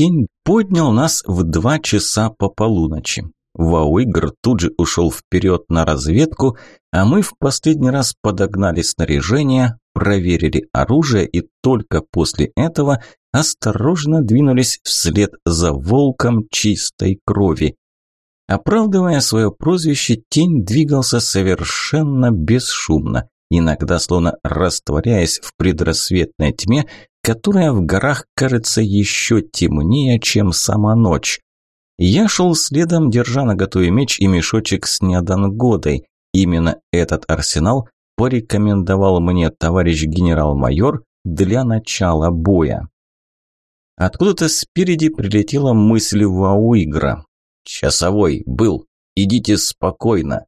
тень поднял нас в два часа по полуночи. Вауигр тут же ушел вперед на разведку, а мы в последний раз подогнали снаряжение, проверили оружие и только после этого осторожно двинулись вслед за волком чистой крови. Оправдывая свое прозвище, тень двигался совершенно бесшумно, иногда словно растворяясь в предрассветной тьме, которая в горах кажется еще темнее, чем сама ночь. Я шел следом, держа на готове меч и мешочек с неодангодой. Именно этот арсенал порекомендовал мне товарищ генерал-майор для начала боя. Откуда-то спереди прилетела мысль Вауигра. «Часовой был. Идите спокойно».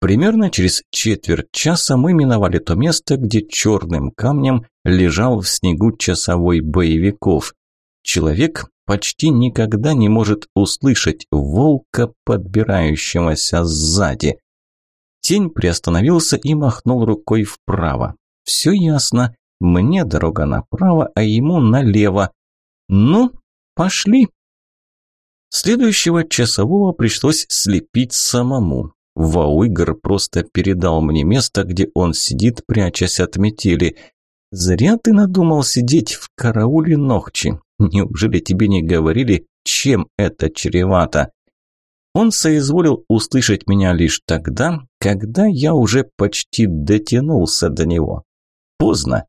Примерно через четверть часа мы миновали то место, где черным камнем лежал в снегу часовой боевиков. Человек почти никогда не может услышать волка, подбирающегося сзади. Тень приостановился и махнул рукой вправо. Все ясно. Мне дорога направо, а ему налево. Ну, пошли. Следующего часового пришлось слепить самому. Вауигр просто передал мне место, где он сидит, прячась от метели. «Зря ты надумал сидеть в карауле Ногчи. Неужели тебе не говорили, чем это чревато?» Он соизволил услышать меня лишь тогда, когда я уже почти дотянулся до него. Поздно.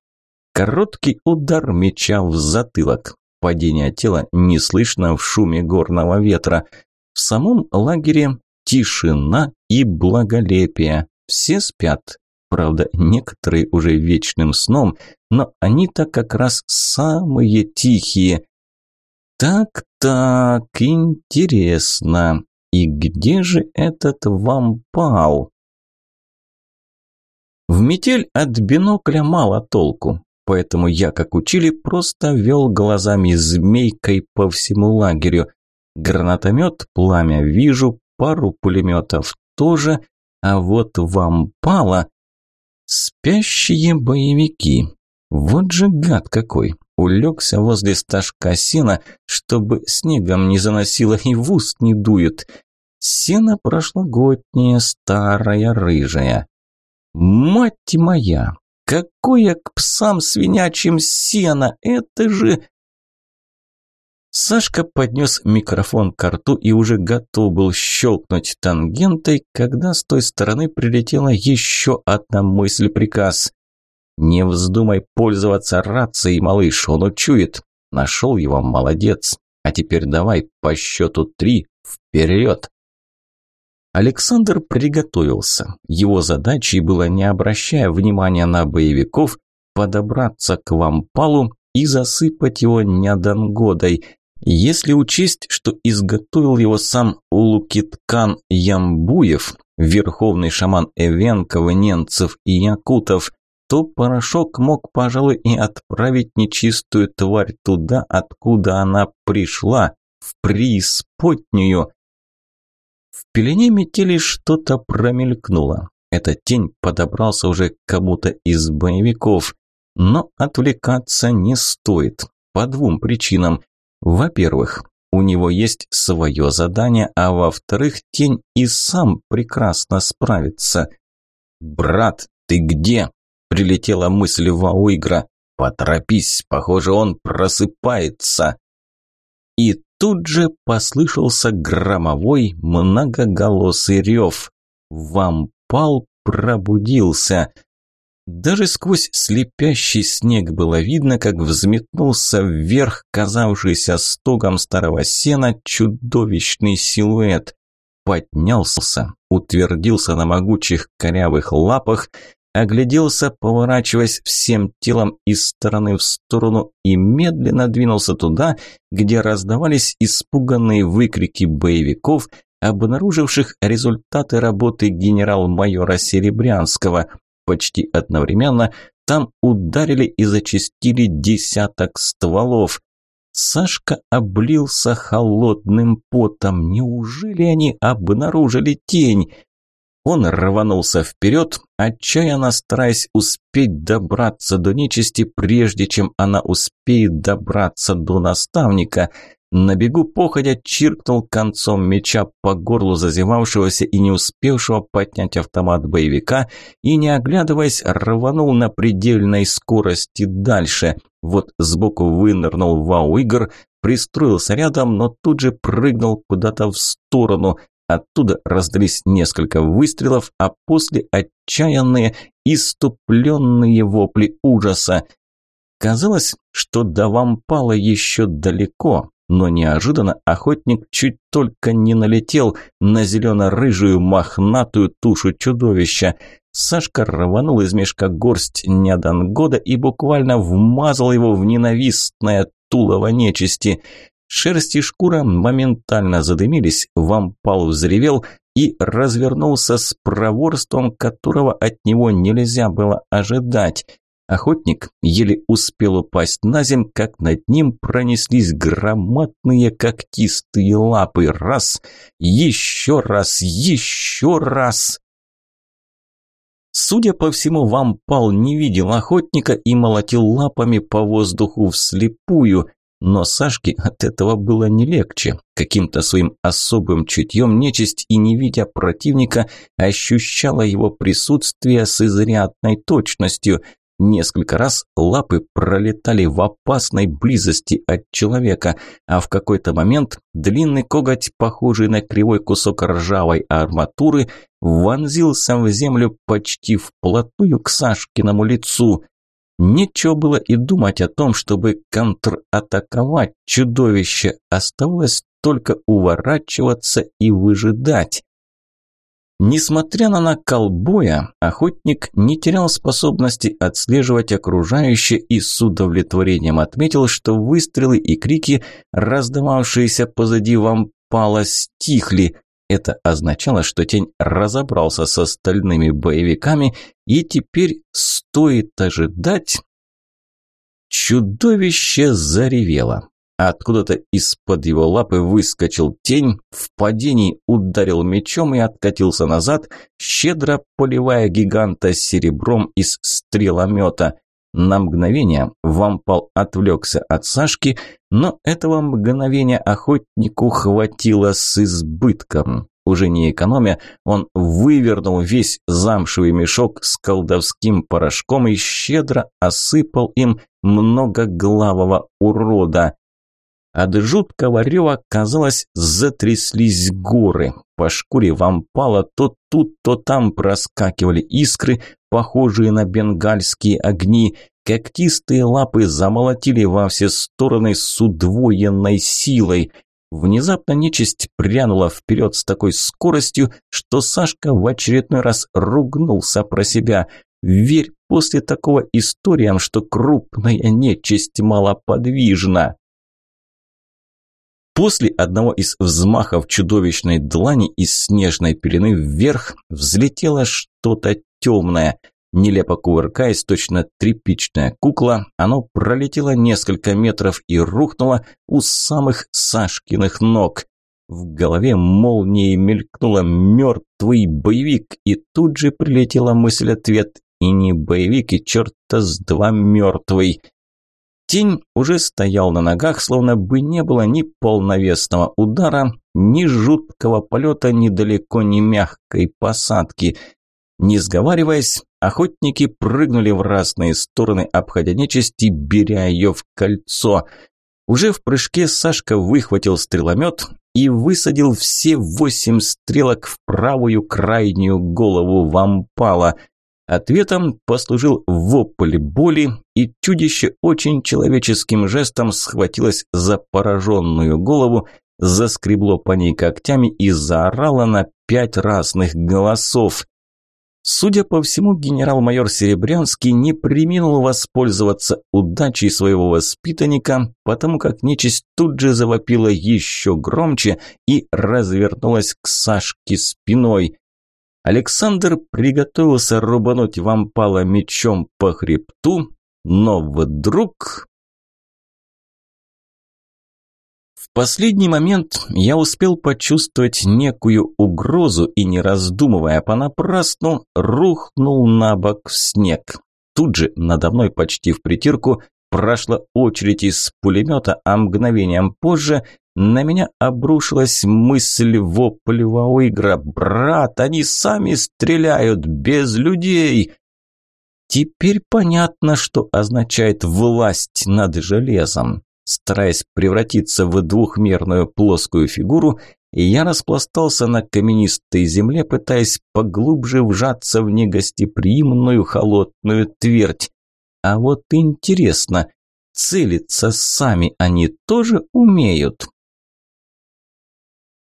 Короткий удар меча в затылок. Падение тела не слышно в шуме горного ветра. В самом лагере тишина и благолепие. Все спят. Правда, некоторые уже вечным сном, но они-то как раз самые тихие. Так-так, интересно. И где же этот вампал? В метель от бинокля мало толку поэтому я, как учили, просто вел глазами змейкой по всему лагерю. Гранатомет, пламя вижу, пару пулеметов тоже, а вот вам пало. Спящие боевики. Вот же гад какой. Улегся возле стажка сена, чтобы снегом не заносило и в уст не дует. Сено прошлогоднее, старая, рыжая. Мать моя, Какое к псам свинячьим сено? Это же... Сашка поднес микрофон к рту и уже готов был щелкнуть тангентой, когда с той стороны прилетела еще одна мысль-приказ. «Не вздумай пользоваться рацией, малыш, он учует. Нашел его, молодец. А теперь давай по счету три, вперед!» Александр приготовился. Его задачей было, не обращая внимания на боевиков, подобраться к вампалу и засыпать его нядангодой. Если учесть, что изготовил его сам Улукиткан Ямбуев, верховный шаман Эвенков, Ненцев и Якутов, то порошок мог, пожалуй, и отправить нечистую тварь туда, откуда она пришла, в преисподнюю. В пелене метели что-то промелькнуло. Эта тень подобрался уже к кому-то из боевиков. Но отвлекаться не стоит. По двум причинам. Во-первых, у него есть свое задание, а во-вторых, тень и сам прекрасно справится. «Брат, ты где?» – прилетела мысль Вауигра. «Поторопись, похоже, он просыпается». И тут же послышался громовой многоголосый рев. Вампал пробудился. Даже сквозь слепящий снег было видно, как взметнулся вверх казавшийся стогом старого сена чудовищный силуэт. Поднялся, утвердился на могучих корявых лапах огляделся, поворачиваясь всем телом из стороны в сторону и медленно двинулся туда, где раздавались испуганные выкрики боевиков, обнаруживших результаты работы генерал-майора Серебрянского. Почти одновременно там ударили и зачастили десяток стволов. Сашка облился холодным потом. Неужели они обнаружили тень? Он рванулся вперед, отчаянно стараясь успеть добраться до нечисти, прежде чем она успеет добраться до наставника. На бегу походя чиркнул концом меча по горлу зазевавшегося и не успевшего поднять автомат боевика и, не оглядываясь, рванул на предельной скорости дальше. Вот сбоку вынырнул вау-игр, пристроился рядом, но тут же прыгнул куда-то в сторону. Оттуда раздались несколько выстрелов, а после отчаянные, иступленные вопли ужаса. Казалось, что до вампала еще далеко, но неожиданно охотник чуть только не налетел на зелено-рыжую мохнатую тушу чудовища. Сашка рванул из мешка горсть нядангода и буквально вмазал его в ненавистное тулово нечисти. Шерсть и шкура моментально задымились, вампал взревел и развернулся с проворством, которого от него нельзя было ожидать. Охотник еле успел упасть на земь, как над ним пронеслись громадные когтистые лапы. Раз, еще раз, еще раз. Судя по всему, вампал не видел охотника и молотил лапами по воздуху вслепую. Но Сашке от этого было не легче. Каким-то своим особым чутьем нечисть и не видя противника ощущала его присутствие с изрядной точностью – Несколько раз лапы пролетали в опасной близости от человека, а в какой-то момент длинный коготь, похожий на кривой кусок ржавой арматуры, вонзился в землю почти вплотную к Сашкиному лицу. Нечего было и думать о том, чтобы контратаковать чудовище, оставалось только уворачиваться и выжидать. Несмотря на накал боя, охотник не терял способности отслеживать окружающее и с удовлетворением отметил, что выстрелы и крики, раздававшиеся позади вампала, стихли. Это означало, что тень разобрался с остальными боевиками и теперь стоит ожидать... Чудовище заревело. Откуда-то из-под его лапы выскочил тень, в падении ударил мечом и откатился назад, щедро поливая гиганта серебром из стреломета. На мгновение вампал отвлекся от Сашки, но этого мгновения охотнику хватило с избытком. Уже не экономя, он вывернул весь замшевый мешок с колдовским порошком и щедро осыпал им многоглавого урода. От жуткого рева, казалось, затряслись горы. По шкуре вампала то тут, то там проскакивали искры, похожие на бенгальские огни. Когтистые лапы замолотили во все стороны с удвоенной силой. Внезапно нечисть прянула вперед с такой скоростью, что Сашка в очередной раз ругнулся про себя. Верь после такого историям, что крупная нечисть малоподвижна. После одного из взмахов чудовищной длани из снежной пелены вверх взлетело что-то темное. Нелепо кувыркаясь, точно тряпичная кукла, оно пролетело несколько метров и рухнуло у самых Сашкиных ног. В голове молнией мелькнула мертвый боевик, и тут же прилетела мысль-ответ. И не боевик, и черта с два мертвый. Тень уже стоял на ногах, словно бы не было ни полновесного удара, ни жуткого полета, ни далеко не мягкой посадки. Не сговариваясь, охотники прыгнули в разные стороны, обходя нечисть и беря ее в кольцо. Уже в прыжке Сашка выхватил стреломет и высадил все восемь стрелок в правую крайнюю голову вампала – Ответом послужил вопль боли, и чудище очень человеческим жестом схватилось за пораженную голову, заскребло по ней когтями и заорало на пять разных голосов. Судя по всему, генерал-майор Серебрянский не приминул воспользоваться удачей своего воспитанника, потому как нечисть тут же завопила еще громче и развернулась к Сашке спиной. Александр приготовился рубануть вампала мечом по хребту, но вдруг... В последний момент я успел почувствовать некую угрозу и, не раздумывая понапрасну, рухнул на бок в снег. Тут же надо мной почти в притирку прошла очередь из пулемета, а мгновением позже на меня обрушилась мысль вопля Вауигра. «Брат, они сами стреляют, без людей!» Теперь понятно, что означает «власть над железом». Стараясь превратиться в двухмерную плоскую фигуру, я распластался на каменистой земле, пытаясь поглубже вжаться в негостеприимную холодную твердь. А вот интересно, целиться сами они тоже умеют?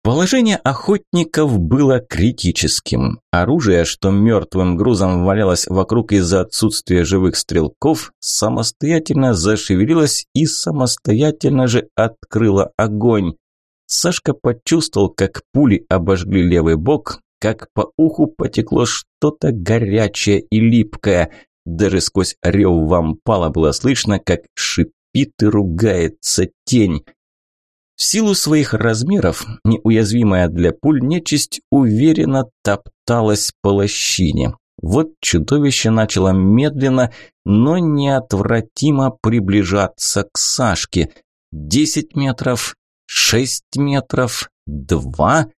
Положение охотников было критическим. Оружие, что мертвым грузом валялось вокруг из-за отсутствия живых стрелков, самостоятельно зашевелилось и самостоятельно же открыло огонь. Сашка почувствовал, как пули обожгли левый бок, как по уху потекло что-то горячее и липкое. Даже сквозь рев вампала было слышно, как шипит и ругается тень. В силу своих размеров, неуязвимая для пуль нечисть уверенно топталась по лощине. Вот чудовище начало медленно, но неотвратимо приближаться к Сашке. Десять метров, шесть метров, два.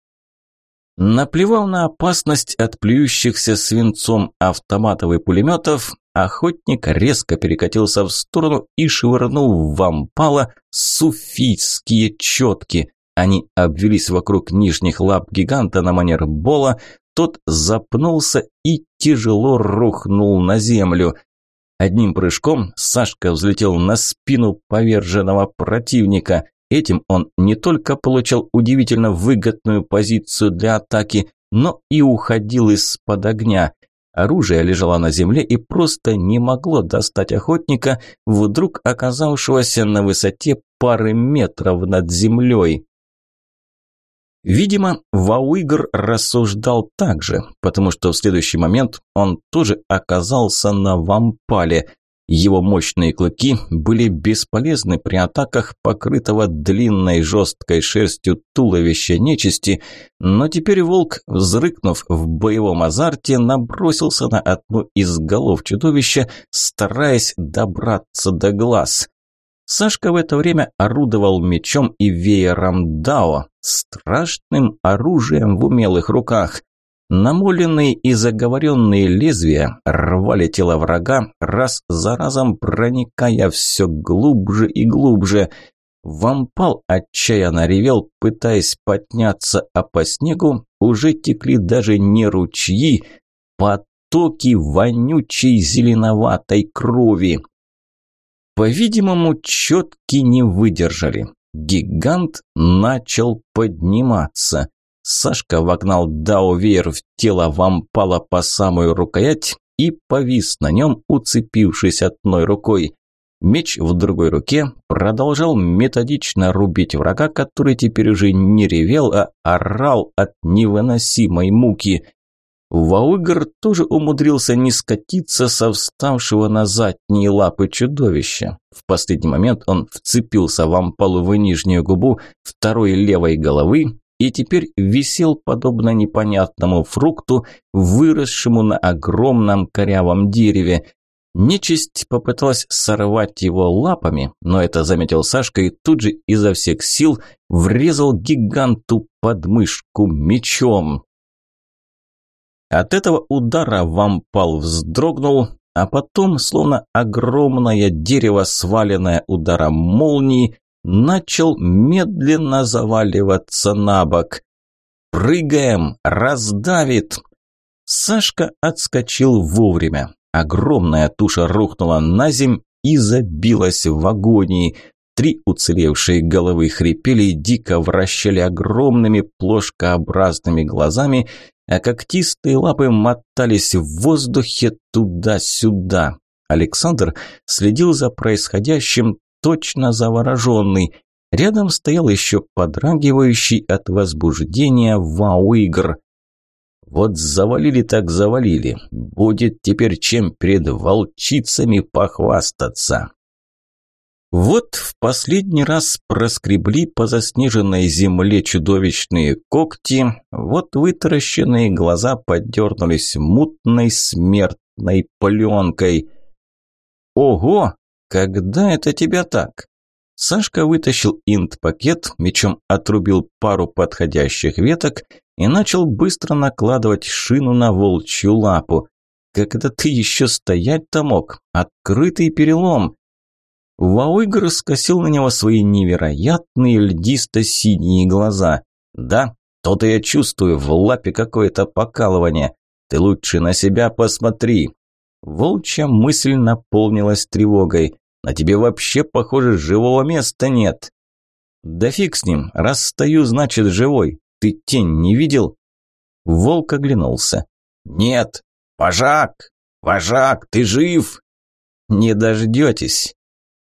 Наплевал на опасность от плюющихся свинцом автоматов и пулеметов, Охотник резко перекатился в сторону и швырнул в вампала суфийские четки. Они обвелись вокруг нижних лап гиганта на манер бола, тот запнулся и тяжело рухнул на землю. Одним прыжком Сашка взлетел на спину поверженного противника. Этим он не только получал удивительно выгодную позицию для атаки, но и уходил из-под огня. Оружие лежало на земле и просто не могло достать охотника, вдруг оказавшегося на высоте пары метров над землей. Видимо, Вауигр рассуждал так же, потому что в следующий момент он тоже оказался на вампале. Его мощные клыки были бесполезны при атаках покрытого длинной жесткой шерстью туловища нечисти, но теперь волк, взрыкнув в боевом азарте, набросился на одну из голов чудовища, стараясь добраться до глаз. Сашка в это время орудовал мечом и веером Дао, страшным оружием в умелых руках. Намоленные и заговоренные лезвия рвали тело врага, раз за разом проникая все глубже и глубже. Вампал отчаянно ревел, пытаясь подняться, а по снегу уже текли даже не ручьи, потоки вонючей зеленоватой крови. По-видимому, четки не выдержали. Гигант начал подниматься. Сашка вогнал Даувейр в тело вампала по самую рукоять и повис на нем, уцепившись одной рукой. Меч в другой руке продолжал методично рубить врага, который теперь уже не ревел, а орал от невыносимой муки. Ваугр тоже умудрился не скатиться со вставшего на задние лапы чудовища. В последний момент он вцепился вампалу в нижнюю губу второй левой головы и теперь висел подобно непонятному фрукту, выросшему на огромном корявом дереве. Нечисть попыталась сорвать его лапами, но это заметил Сашка и тут же изо всех сил врезал гиганту под мышку мечом. От этого удара вампал вздрогнул, а потом, словно огромное дерево, сваленное ударом молнии, начал медленно заваливаться на бок. «Прыгаем! Раздавит!» Сашка отскочил вовремя. Огромная туша рухнула на земь и забилась в агонии. Три уцелевшие головы хрипели дико вращали огромными плошкообразными глазами, а когтистые лапы мотались в воздухе туда-сюда. Александр следил за происходящим точно завороженный. Рядом стоял еще подрагивающий от возбуждения Вауигр. Вот завалили так завалили. Будет теперь чем перед волчицами похвастаться. Вот в последний раз проскребли по заснеженной земле чудовищные когти, вот вытаращенные глаза подернулись мутной смертной пленкой. «Ого! Когда это тебя так?» Сашка вытащил инт-пакет, мечом отрубил пару подходящих веток и начал быстро накладывать шину на волчью лапу. «Как это ты еще стоять-то мог? Открытый перелом!» Вауигр скосил на него свои невероятные льдисто-синие глаза. «Да, то-то я чувствую в лапе какое-то покалывание. Ты лучше на себя посмотри». Волчья мысль наполнилась тревогой. «На тебе вообще, похоже, живого места нет». «Да фиг с ним, раз стою, значит живой. Ты тень не видел?» Волк оглянулся. «Нет! Вожак! Вожак, ты жив!» «Не дождетесь!»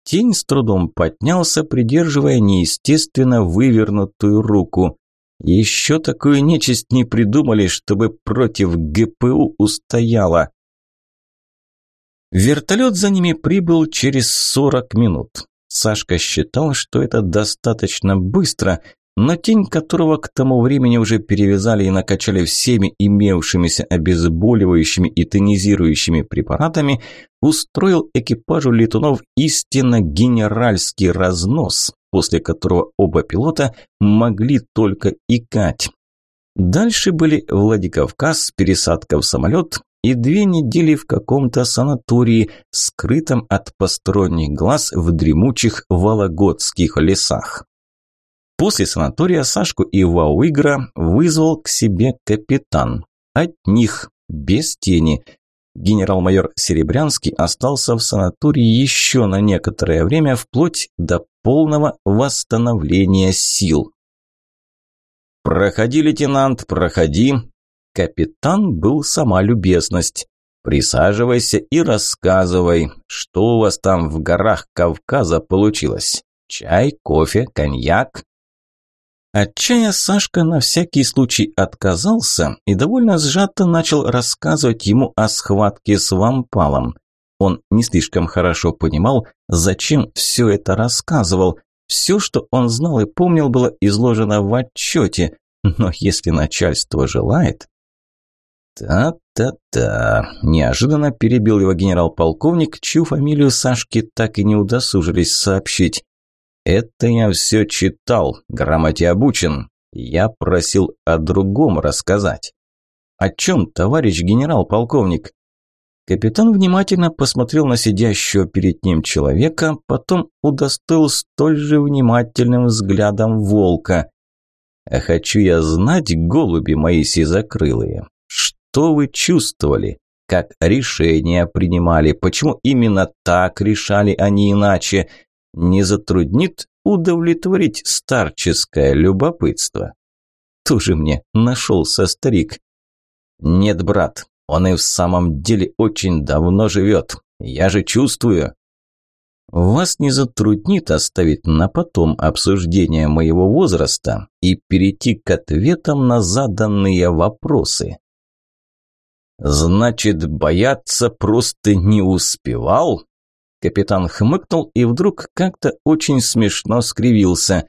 Тень с трудом поднялся, придерживая неестественно вывернутую руку. Еще такую нечисть не придумали, чтобы против ГПУ устояла. Вертолет за ними прибыл через 40 минут. Сашка считал, что это достаточно быстро, но тень которого к тому времени уже перевязали и накачали всеми имевшимися обезболивающими и тонизирующими препаратами, устроил экипажу летунов истинно генеральский разнос, после которого оба пилота могли только икать. Дальше были Владикавказ, пересадка в самолет и две недели в каком-то санатории, скрытом от посторонних глаз в дремучих вологодских лесах. После санатория Сашку и Вауигра вызвал к себе капитан. От них, без тени. Генерал-майор Серебрянский остался в санатории еще на некоторое время, вплоть до полного восстановления сил. «Проходи, лейтенант, проходи!» Капитан был сама любезность. «Присаживайся и рассказывай, что у вас там в горах Кавказа получилось? Чай, кофе, коньяк?» От чая Сашка на всякий случай отказался и довольно сжато начал рассказывать ему о схватке с вампалом. Он не слишком хорошо понимал, зачем все это рассказывал. Все, что он знал и помнил, было изложено в отчете. Но если начальство желает... «Та-та-та», – неожиданно перебил его генерал-полковник, чью фамилию Сашке так и не удосужились сообщить. «Это я все читал, грамоте обучен. Я просил о другом рассказать». «О чем, товарищ генерал-полковник?» Капитан внимательно посмотрел на сидящего перед ним человека, потом удостоил столь же внимательным взглядом волка. «А хочу я знать, голуби мои сизокрылые, что вы чувствовали? Как решения принимали? Почему именно так решали, а не иначе? не затруднит удовлетворить старческое любопытство. Тоже мне нашелся старик. Нет, брат, он и в самом деле очень давно живет. Я же чувствую. Вас не затруднит оставить на потом обсуждение моего возраста и перейти к ответам на заданные вопросы. Значит, бояться просто не успевал? Капитан хмыкнул и вдруг как-то очень смешно скривился.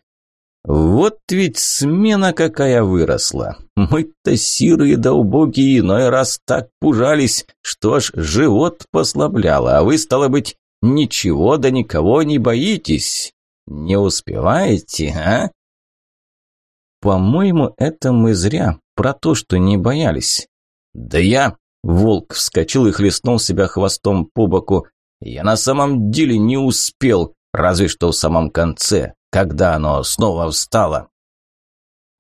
«Вот ведь смена какая выросла! Мы-то сирые да убогие иной раз так пужались, что ж живот послабляло, а вы, стало быть, ничего да никого не боитесь. Не успеваете, а?» «По-моему, это мы зря, про то, что не боялись». «Да я...» – волк вскочил и хлестнул себя хвостом по боку. Я на самом деле не успел, разве что в самом конце, когда оно снова встало.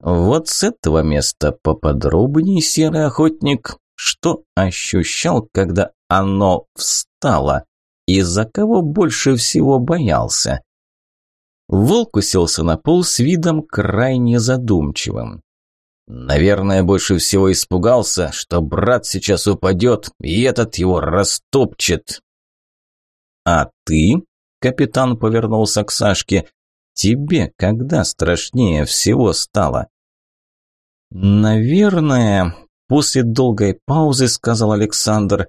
Вот с этого места поподробнее, серый охотник, что ощущал, когда оно встало, и за кого больше всего боялся. Волк уселся на пол с видом крайне задумчивым. Наверное, больше всего испугался, что брат сейчас упадет, и этот его растопчет. «А ты?» – капитан повернулся к Сашке. «Тебе когда страшнее всего стало?» «Наверное», – после долгой паузы сказал Александр,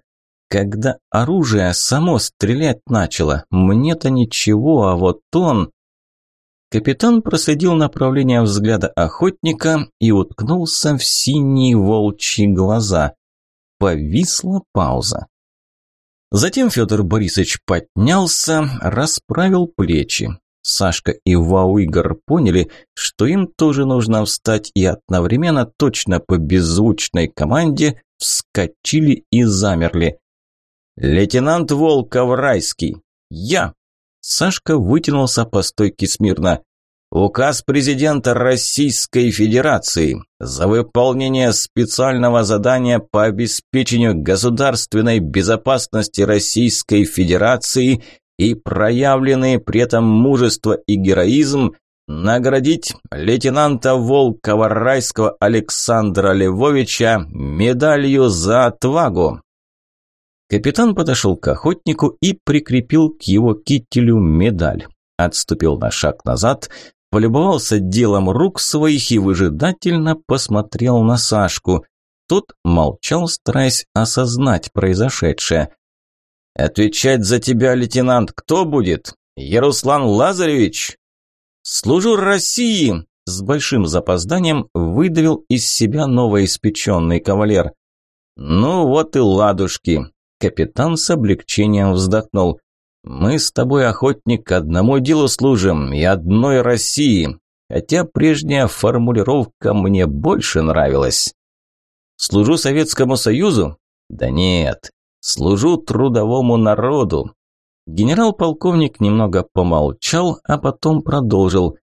когда оружие само стрелять начало. Мне-то ничего, а вот он... Капитан проследил направление взгляда охотника и уткнулся в синие волчьи глаза. Повисла пауза. Затем Федор Борисович поднялся, расправил плечи. Сашка и Вауигар поняли, что им тоже нужно встать и одновременно точно по беззвучной команде вскочили и замерли. «Лейтенант Волков Райский!» «Я!» Сашка вытянулся по стойке смирно. Указ президента Российской Федерации за выполнение специального задания по обеспечению государственной безопасности Российской Федерации и проявленные при этом мужество и героизм наградить лейтенанта Волкова Райского Александра Львовича медалью за отвагу. Капитан подошел к охотнику и прикрепил к его кителю медаль. Отступил на шаг назад, полюбовался делом рук своих и выжидательно посмотрел на Сашку. Тот молчал, стараясь осознать произошедшее. «Отвечать за тебя, лейтенант, кто будет? Яруслан Лазаревич?» «Служу России!» – с большим запозданием выдавил из себя новоиспеченный кавалер. «Ну вот и ладушки!» – капитан с облегчением вздохнул. «Мы с тобой, охотник, одному делу служим и одной России, хотя прежняя формулировка мне больше нравилась». «Служу Советскому Союзу?» «Да нет, Служу трудовому народу. Генерал-полковник немного помолчал, а потом продолжил.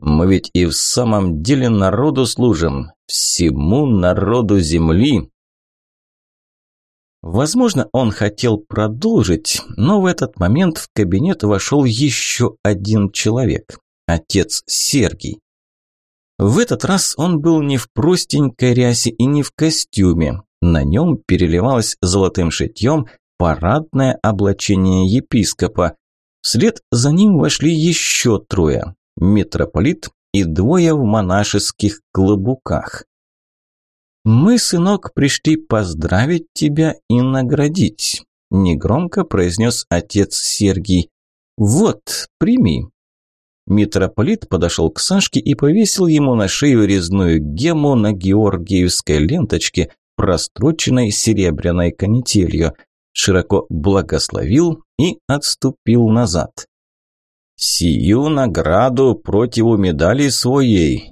Мы ведь и в самом деле народу служим, всему народу земли. Возможно, он хотел продолжить, но в этот момент в кабинет вошел еще один человек – отец Сергий. В этот раз он был не в простенькой рясе и не в костюме. На нем переливалось золотым шитьем парадное облачение епископа. Вслед за ним вошли еще трое – митрополит и двое в монашеских клобуках. «Мы, сынок, пришли поздравить тебя и наградить», – негромко произнес отец Сергий. «Вот, прими». Митрополит подошел к Сашке и повесил ему на шею резную гему на георгиевской ленточке, простроченной серебряной канителью, широко благословил и отступил назад. «Сию награду противу медали своей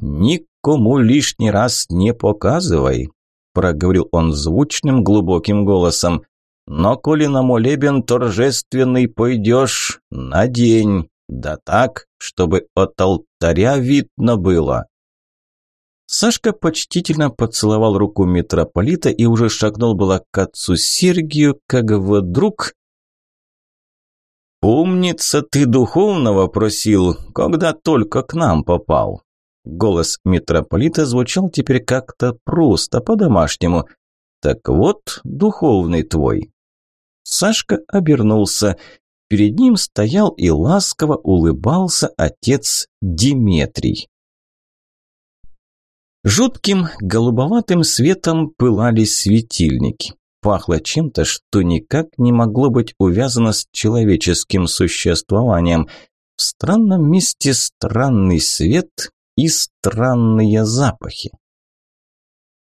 никому лишний раз не показывай», проговорил он звучным глубоким голосом. «Но коли на молебен торжественный пойдешь, надень, да так, чтобы от алтаря видно было». Сашка почтительно поцеловал руку митрополита и уже шагнул было к отцу Сергию, как вдруг... «Умница ты духовного просил, когда только к нам попал». Голос митрополита звучал теперь как-то просто, по-домашнему. «Так вот, духовный твой». Сашка обернулся. Перед ним стоял и ласково улыбался отец Диметрий. Жутким голубоватым светом пылали светильники. Пахло чем-то, что никак не могло быть увязано с человеческим существованием. В странном месте странный свет и странные запахи.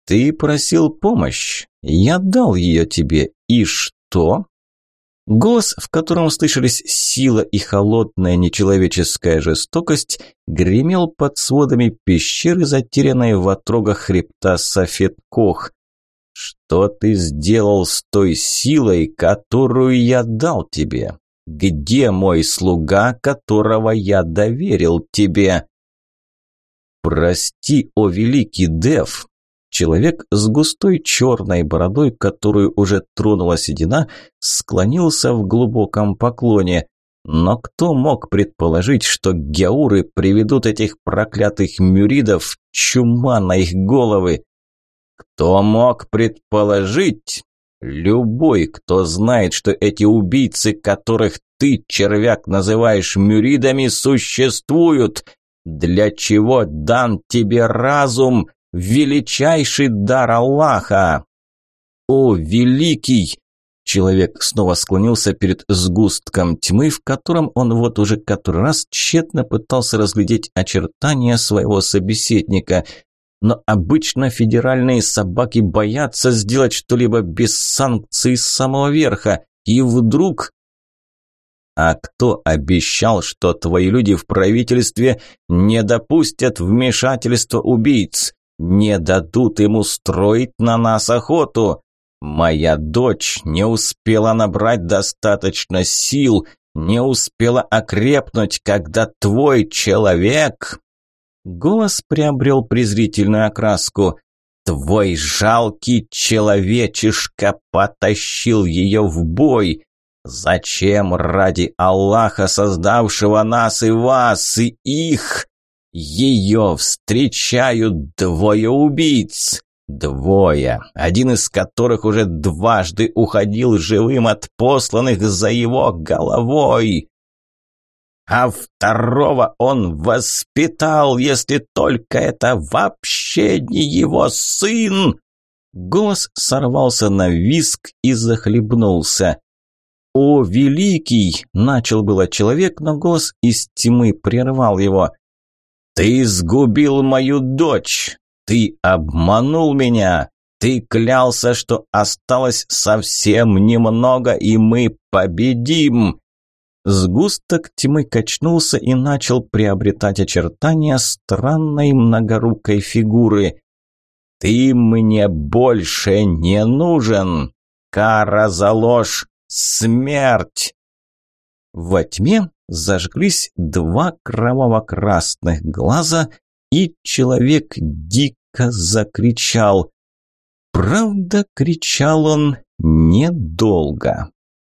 «Ты просил помощь, я дал ее тебе, и что?» Голос, в котором слышались сила и холодная нечеловеческая жестокость, гремел под сводами пещеры, затерянной в отрогах хребта Софеткох. «Что ты сделал с той силой, которую я дал тебе? Где мой слуга, которого я доверил тебе?» «Прости, о великий Дев, Человек с густой черной бородой, которую уже тронула седина, склонился в глубоком поклоне. Но кто мог предположить, что геуры приведут этих проклятых мюридов, чума на их головы? Кто мог предположить? Любой, кто знает, что эти убийцы, которых ты, червяк, называешь мюридами, существуют. Для чего дан тебе разум? величайший дар Аллаха. О, великий! Человек снова склонился перед сгустком тьмы, в котором он вот уже который раз тщетно пытался разглядеть очертания своего собеседника. Но обычно федеральные собаки боятся сделать что-либо без санкций с самого верха. И вдруг... А кто обещал, что твои люди в правительстве не допустят вмешательства убийц, не дадут им устроить на нас охоту? Моя дочь не успела набрать достаточно сил, не успела окрепнуть, когда твой человек...» Голос приобрел презрительную окраску. «Твой жалкий человечишка потащил ее в бой. Зачем ради Аллаха, создавшего нас и вас, и их? Ее встречают двое убийц. Двое, один из которых уже дважды уходил живым от посланных за его головой. А второго он воспитал, если только это вообще не его сын. Голос сорвался на виск и захлебнулся. «О, великий!» – начал было человек, но голос из тьмы прервал его. «Ты сгубил мою дочь! Ты обманул меня! Ты клялся, что осталось совсем немного, и мы победим!» Сгусток тьмы качнулся и начал приобретать очертания странной многорукой фигуры. «Ты мне больше не нужен! Кара за ложь! Смерть!» Во тьме зажглись два кроваво-красных глаза, и человек дико закричал. Правда, кричал он недолго.